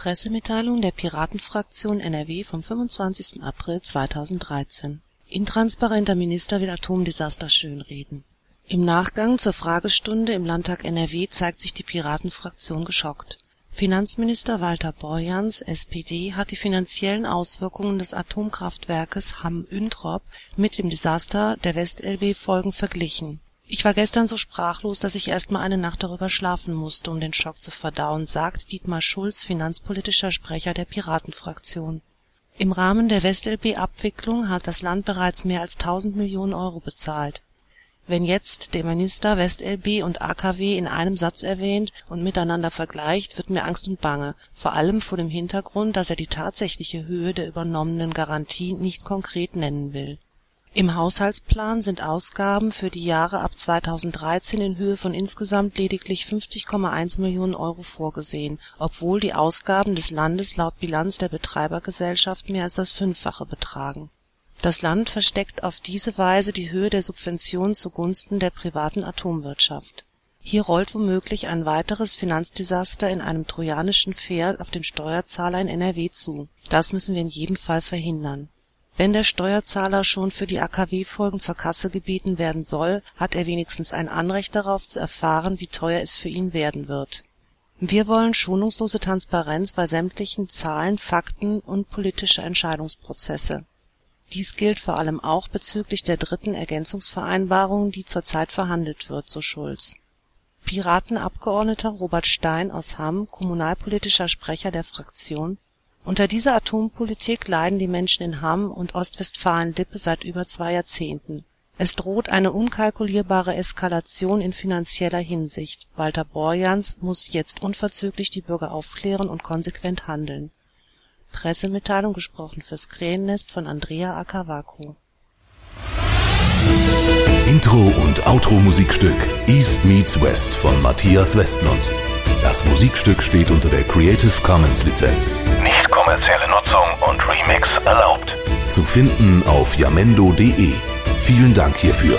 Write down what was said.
Pressemitteilung der Piratenfraktion NRW vom 25. April 2013 Intransparenter Minister will Atomdesaster schönreden. Im Nachgang zur Fragestunde im Landtag NRW zeigt sich die Piratenfraktion geschockt. Finanzminister Walter Borjans (SPD) hat die finanziellen Auswirkungen des Atomkraftwerkes Hamm-Üntrop mit dem Desaster der Westelbe-Folgen verglichen ich war gestern so sprachlos, dass ich erst mal eine Nacht darüber schlafen musste, um den Schock zu verdauen, sagt Dietmar Schulz, finanzpolitischer Sprecher der Piratenfraktion. Im Rahmen der WestLB-Abwicklung hat das Land bereits mehr als 1000 Millionen Euro bezahlt. Wenn jetzt der Minister WestLB und AKW in einem Satz erwähnt und miteinander vergleicht, wird mir Angst und Bange, vor allem vor dem Hintergrund, dass er die tatsächliche Höhe der übernommenen Garantie nicht konkret nennen will im Haushaltsplan sind Ausgaben für die Jahre ab 2013 in Höhe von insgesamt lediglich 50,1 Millionen Euro vorgesehen, obwohl die Ausgaben des Landes laut Bilanz der Betreibergesellschaft mehr als das Fünffache betragen. Das Land versteckt auf diese Weise die Höhe der Subventionen zugunsten der privaten Atomwirtschaft. Hier rollt womöglich ein weiteres Finanzdesaster in einem trojanischen Pferd auf den Steuerzahler in NRW zu. Das müssen wir in jedem Fall verhindern wenn der Steuerzahler schon für die AKW-Folgen zur Kasse gebeten werden soll, hat er wenigstens ein Anrecht darauf zu erfahren, wie teuer es für ihn werden wird. Wir wollen schonungslose Transparenz bei sämtlichen Zahlen, Fakten und politische Entscheidungsprozesse. Dies gilt vor allem auch bezüglich der dritten Ergänzungsvereinbarung, die zurzeit verhandelt wird, so Schulz. Piratenabgeordneter Robert Stein aus Hamm, kommunalpolitischer Sprecher der Fraktion unter dieser Atompolitik leiden die Menschen in Hamm und Ostwestfalen-Lippe seit über zwei Jahrzehnten. Es droht eine unkalkulierbare Eskalation in finanzieller Hinsicht. Walter Borjans muss jetzt unverzüglich die Bürger aufklären und konsequent handeln. Pressemitteilung gesprochen fürs Krähennest von Andrea Akavako. Intro und Outro Musikstück East Meets West von Matthias Westlund. Das Musikstück steht unter der Creative Commons Lizenz. Nicht kommerzielle Nutzung und Remix erlaubt. Zu finden auf jamendo.de. Vielen Dank hierfür.